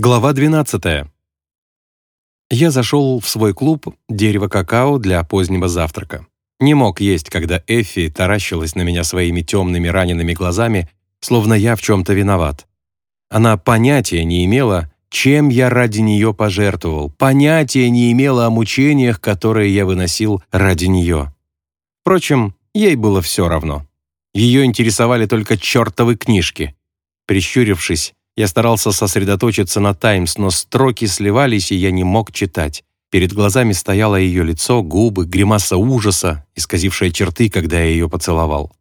Глава 12. Я зашел в свой клуб «Дерево какао» для позднего завтрака. Не мог есть, когда Эффи таращилась на меня своими темными ранеными глазами, словно я в чем-то виноват. Она понятия не имела, чем я ради нее пожертвовал, понятия не имела о мучениях, которые я выносил ради нее. Впрочем, ей было все равно. Ее интересовали только чертовы книжки. Прищурившись, я старался сосредоточиться на «Таймс», но строки сливались, и я не мог читать. Перед глазами стояло ее лицо, губы, гримаса ужаса, исказившая черты, когда я ее поцеловал.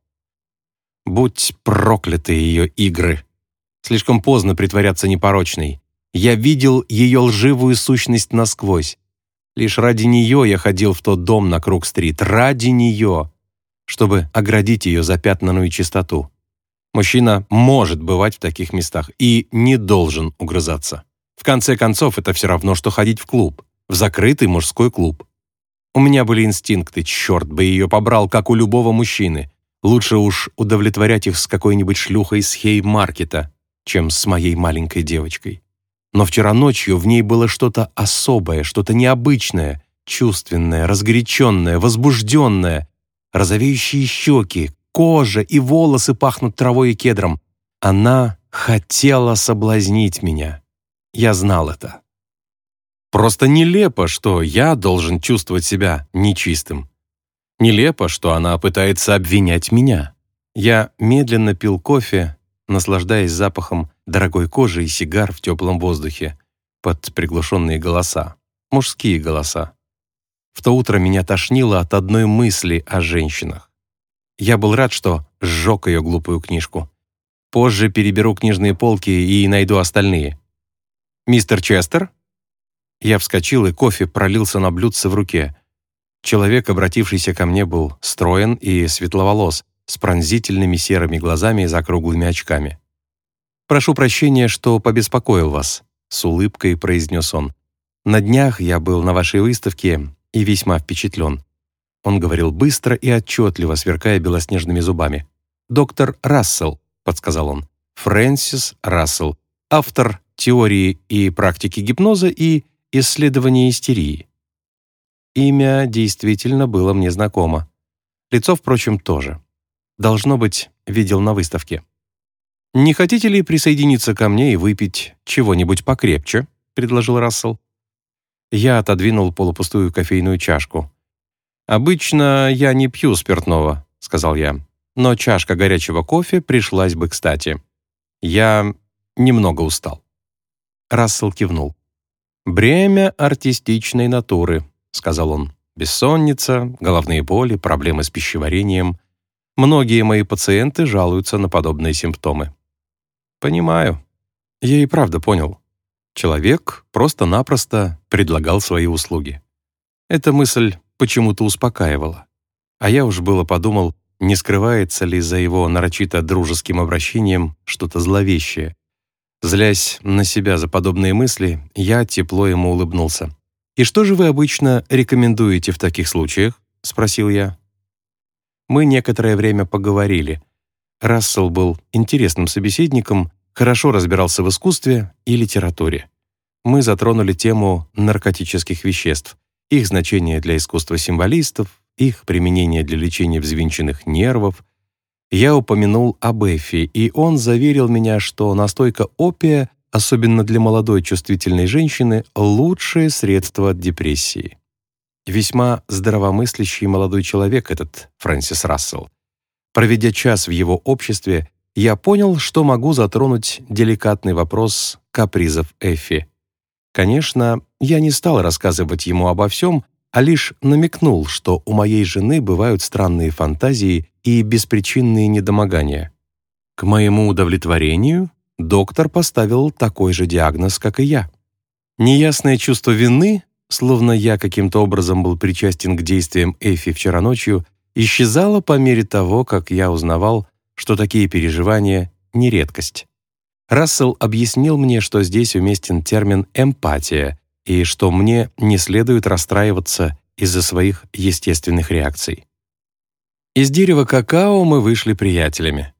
Будь прокляты ее игры. Слишком поздно притворяться непорочной. Я видел ее лживую сущность насквозь. Лишь ради нее я ходил в тот дом на Круг-стрит. Ради нее. Чтобы оградить ее запятнанную чистоту. Мужчина может бывать в таких местах и не должен угрызаться. В конце концов, это все равно, что ходить в клуб. В закрытый мужской клуб. У меня были инстинкты, черт бы ее побрал, как у любого мужчины. Лучше уж удовлетворять их с какой-нибудь шлюхой с хей-маркета, чем с моей маленькой девочкой. Но вчера ночью в ней было что-то особое, что-то необычное, чувственное, разгоряченное, возбужденное, розовеющие щеки, кожа и волосы пахнут травой и кедром. Она хотела соблазнить меня. Я знал это. Просто нелепо, что я должен чувствовать себя нечистым. Нелепо, что она пытается обвинять меня. Я медленно пил кофе, наслаждаясь запахом дорогой кожи и сигар в теплом воздухе под приглушенные голоса, мужские голоса. В то утро меня тошнило от одной мысли о женщинах. Я был рад, что сжег ее глупую книжку. Позже переберу книжные полки и найду остальные. «Мистер Честер?» Я вскочил, и кофе пролился на блюдце в руке. Человек, обратившийся ко мне, был строен и светловолос, с пронзительными серыми глазами и закруглыми очками. «Прошу прощения, что побеспокоил вас», — с улыбкой произнес он. «На днях я был на вашей выставке и весьма впечатлен». Он говорил быстро и отчетливо, сверкая белоснежными зубами. «Доктор Рассел», — подсказал он. «Фрэнсис Рассел, автор теории и практики гипноза и исследования истерии». Имя действительно было мне знакомо. Лицо, впрочем, тоже. Должно быть, видел на выставке. «Не хотите ли присоединиться ко мне и выпить чего-нибудь покрепче?» — предложил Рассел. Я отодвинул полупустую кофейную чашку. «Обычно я не пью спиртного», — сказал я, «но чашка горячего кофе пришлась бы кстати. Я немного устал». Рассел кивнул. «Бремя артистичной натуры», — сказал он. «Бессонница, головные боли, проблемы с пищеварением. Многие мои пациенты жалуются на подобные симптомы. Понимаю. Я и правда понял. Человек просто-напросто предлагал свои услуги. Эта мысль почему-то успокаивала. А я уж было подумал, не скрывается ли за его нарочито дружеским обращением что-то зловещее. Злясь на себя за подобные мысли, я тепло ему улыбнулся. «И что же вы обычно рекомендуете в таких случаях?» — спросил я. Мы некоторое время поговорили. Рассел был интересным собеседником, хорошо разбирался в искусстве и литературе. Мы затронули тему наркотических веществ, их значение для искусства символистов, их применение для лечения взвинченных нервов. Я упомянул об Эфи, и он заверил меня, что настойка опия, особенно для молодой чувствительной женщины, лучшее средство от депрессии. Весьма здравомыслящий молодой человек этот Фрэнсис Рассел. Проведя час в его обществе, я понял, что могу затронуть деликатный вопрос капризов Эффи. Конечно, я не стал рассказывать ему обо всем, а лишь намекнул, что у моей жены бывают странные фантазии и беспричинные недомогания. К моему удовлетворению доктор поставил такой же диагноз, как и я. Неясное чувство вины словно я каким-то образом был причастен к действиям Эфи вчера ночью, исчезало по мере того, как я узнавал, что такие переживания — не редкость. Рассел объяснил мне, что здесь уместен термин «эмпатия» и что мне не следует расстраиваться из-за своих естественных реакций. Из дерева какао мы вышли приятелями.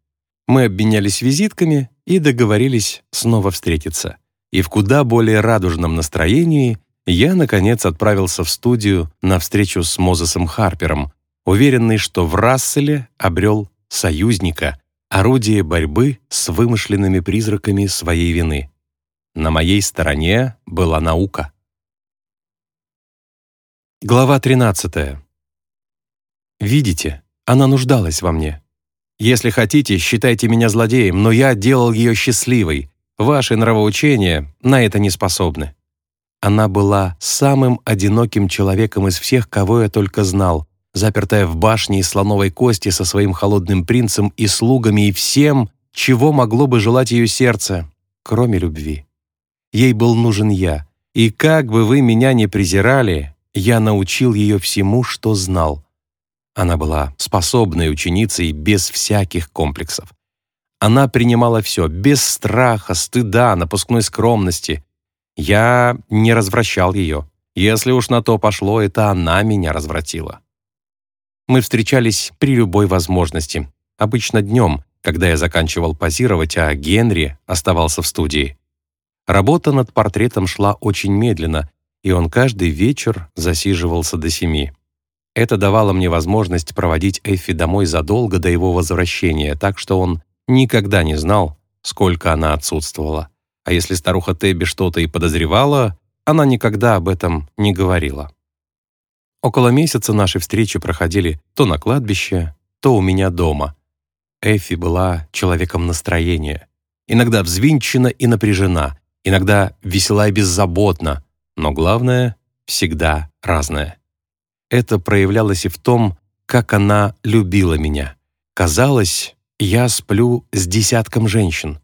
Мы обменялись визитками и договорились снова встретиться. и в куда более радужном настроении я, наконец, отправился в студию на встречу с Мозесом Харпером, уверенный, что в Расселе обрел союзника, орудие борьбы с вымышленными призраками своей вины. На моей стороне была наука. Глава 13. Видите, она нуждалась во мне. Если хотите, считайте меня злодеем, но я делал ее счастливой. Ваши нравоучения на это не способны. Она была самым одиноким человеком из всех, кого я только знал, запертая в башне из слоновой кости со своим холодным принцем и слугами и всем, чего могло бы желать ее сердце, кроме любви. Ей был нужен я, и как бы вы меня ни презирали, я научил ее всему, что знал. Она была способной ученицей без всяких комплексов. Она принимала все, без страха, стыда, напускной скромности. Я не развращал ее. Если уж на то пошло, это она меня развратила. Мы встречались при любой возможности, обычно днем, когда я заканчивал позировать, а Генри оставался в студии. Работа над портретом шла очень медленно, и он каждый вечер засиживался до семи. Это давало мне возможность проводить Эффи домой задолго до его возвращения, так что он никогда не знал, сколько она отсутствовала. А если старуха Тебби что-то и подозревала, она никогда об этом не говорила. Около месяца наши встречи проходили то на кладбище, то у меня дома. Эффи была человеком настроения. Иногда взвинчена и напряжена, иногда весела и беззаботна, но главное — всегда разная. Это проявлялось и в том, как она любила меня. Казалось, я сплю с десятком женщин.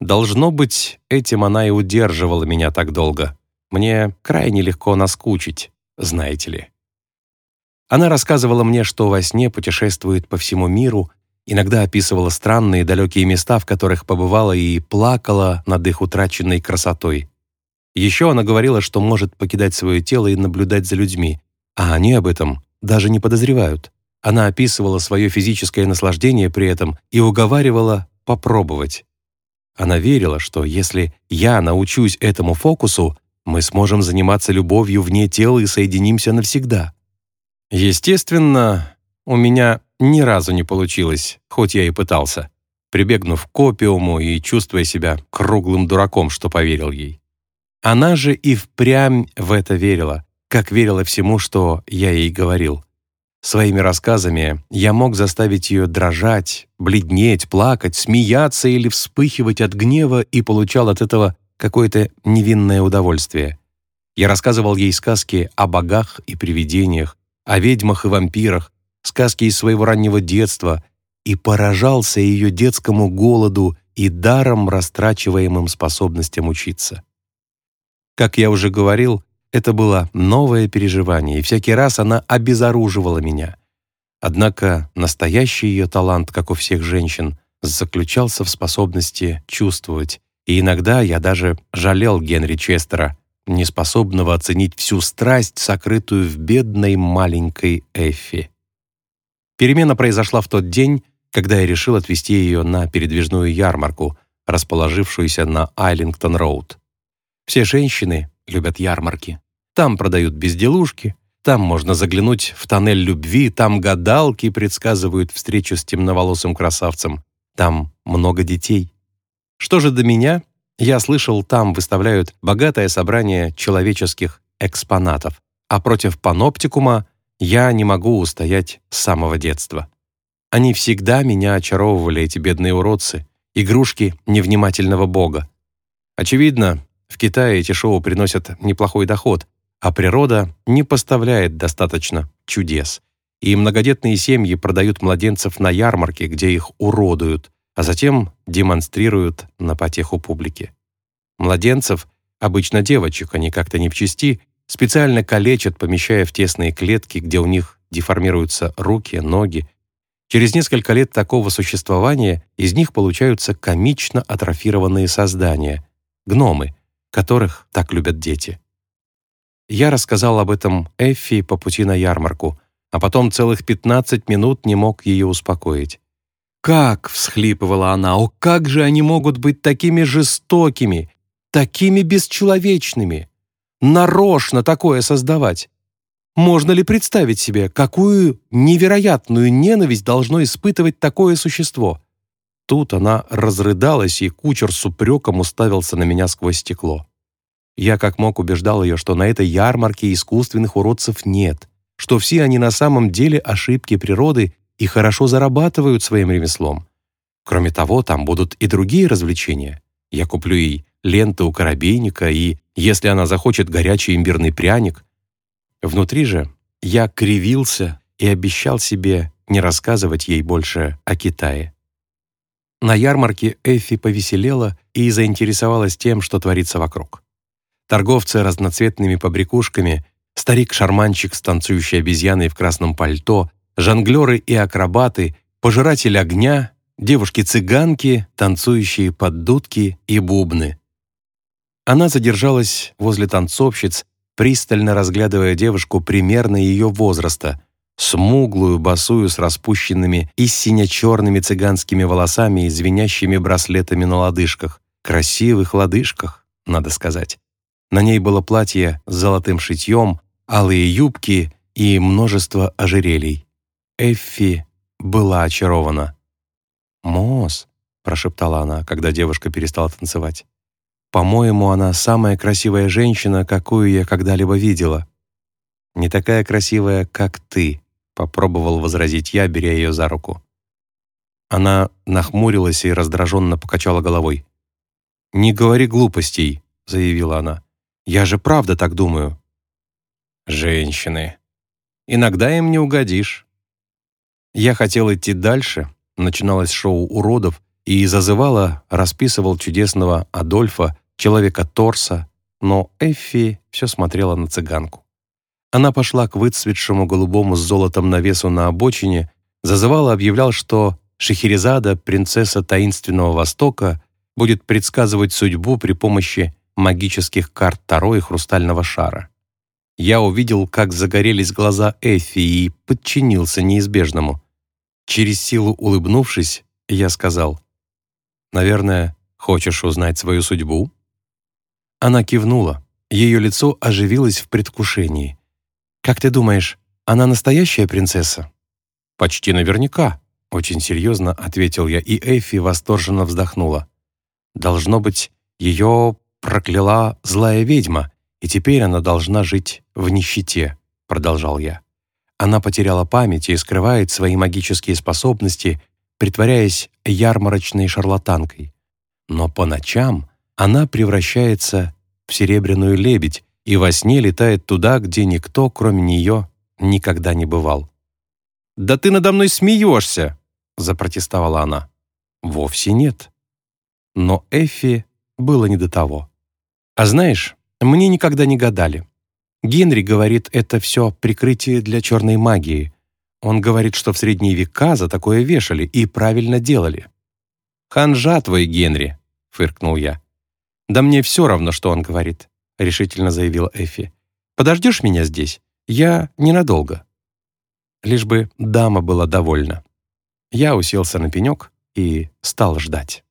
Должно быть, этим она и удерживала меня так долго. Мне крайне легко наскучить, знаете ли. Она рассказывала мне, что во сне путешествует по всему миру, иногда описывала странные далекие места, в которых побывала и плакала над их утраченной красотой. Еще она говорила, что может покидать свое тело и наблюдать за людьми, а они об этом даже не подозревают. Она описывала свое физическое наслаждение при этом и уговаривала попробовать. Она верила, что если я научусь этому фокусу, мы сможем заниматься любовью вне тела и соединимся навсегда. Естественно, у меня ни разу не получилось, хоть я и пытался, прибегнув к опиуму и чувствуя себя круглым дураком, что поверил ей. Она же и впрямь в это верила, как верила всему, что я ей говорил. Своими рассказами я мог заставить ее дрожать, бледнеть, плакать, смеяться или вспыхивать от гнева и получал от этого какое-то невинное удовольствие. Я рассказывал ей сказки о богах и привидениях, о ведьмах и вампирах, сказки из своего раннего детства и поражался ее детскому голоду и даром растрачиваемым способностям учиться. Как я уже говорил, это было новое переживание, и всякий раз она обезоруживала меня. Однако настоящий ее талант, как у всех женщин, заключался в способности чувствовать, и иногда я даже жалел Генри Честера, неспособного оценить всю страсть, сокрытую в бедной маленькой Эффи. Перемена произошла в тот день, когда я решил отвезти ее на передвижную ярмарку, расположившуюся на Айлингтон-роуд. Все женщины любят ярмарки. Там продают безделушки, там можно заглянуть в тоннель любви, там гадалки предсказывают встречу с темноволосым красавцем, там много детей. Что же до меня? Я слышал, там выставляют богатое собрание человеческих экспонатов, а против паноптикума я не могу устоять с самого детства. Они всегда меня очаровывали, эти бедные уродцы, игрушки невнимательного бога. Очевидно, в Китае эти шоу приносят неплохой доход, а природа не поставляет достаточно чудес. И многодетные семьи продают младенцев на ярмарке, где их уродуют, а затем демонстрируют на потеху публики. Младенцев, обычно девочек, они как-то не в чести, специально калечат, помещая в тесные клетки, где у них деформируются руки, ноги. Через несколько лет такого существования из них получаются комично атрофированные создания, гномы, которых так любят дети. Я рассказал об этом Эффи по пути на ярмарку, а потом целых 15 минут не мог ее успокоить. «Как?» — всхлипывала она. «О, как же они могут быть такими жестокими, такими бесчеловечными. Нарочно такое создавать. Можно ли представить себе, какую невероятную ненависть должно испытывать такое существо? Тут она разрыдалась, и кучер с упреком уставился на меня сквозь стекло. Я как мог убеждал ее, что на этой ярмарке искусственных уродцев нет, что все они на самом деле ошибки природы и хорошо зарабатывают своим ремеслом. Кроме того, там будут и другие развлечения. Я куплю ей ленты у коробейника и, если она захочет, горячий имбирный пряник. Внутри же я кривился и обещал себе не рассказывать ей больше о Китае. На ярмарке Эффи повеселела и заинтересовалась тем, что творится вокруг. Торговцы разноцветными побрякушками, старик-шарманщик с танцующей обезьяной в красном пальто, жонглеры и акробаты, пожиратель огня, девушки-цыганки, танцующие под дудки и бубны. Она задержалась возле танцовщиц, пристально разглядывая девушку примерно ее возраста, смуглую, босую, с распущенными и сине-черными цыганскими волосами и звенящими браслетами на лодыжках. Красивых лодыжках, надо сказать. На ней было платье с золотым шитьем, алые юбки и множество ожерелий. Эффи была очарована. «Мосс», — прошептала она, когда девушка перестала танцевать. По-моему, она самая красивая женщина, какую я когда-либо видела. Не такая красивая, как ты, попробовал возразить я, беря ее за руку. Она нахмурилась и раздраженно покачала головой. «Не говори глупостей», — заявила она. «Я же правда так думаю». «Женщины. Иногда им не угодишь». Я хотел идти дальше, начиналось шоу уродов, и зазывала, расписывал чудесного Адольфа, человека-торса, но Эффи все смотрела на цыганку. Она пошла к выцветшему голубому с золотом навесу на обочине, зазывала, объявлял, что Шахерезада, принцесса таинственного Востока, будет предсказывать судьбу при помощи магических карт Таро и хрустального шара. Я увидел, как загорелись глаза Эффи и подчинился неизбежному. Через силу улыбнувшись, я сказал, «Наверное, хочешь узнать свою судьбу?» Она кивнула. Ее лицо оживилось в предвкушении. «Как ты думаешь, она настоящая принцесса?» «Почти наверняка», — очень серьезно ответил я, и Эйфи восторженно вздохнула. «Должно быть, ее прокляла злая ведьма, и теперь она должна жить в нищете», — продолжал я. Она потеряла память и скрывает свои магические способности, притворяясь ярмарочной шарлатанкой. Но по ночам она превращается в серебряную лебедь и во сне летает туда, где никто, кроме нее, никогда не бывал. «Да ты надо мной смеешься!» — запротестовала она. «Вовсе нет». Но Эффи было не до того. «А знаешь, мне никогда не гадали. Генри говорит, это все прикрытие для черной магии. Он говорит, что в средние века за такое вешали и правильно делали». «Ханжа твой, Генри!» — фыркнул я. «Да мне все равно, что он говорит», — решительно заявила Эфи. «Подождешь меня здесь? Я ненадолго». Лишь бы дама была довольна. Я уселся на пенек и стал ждать.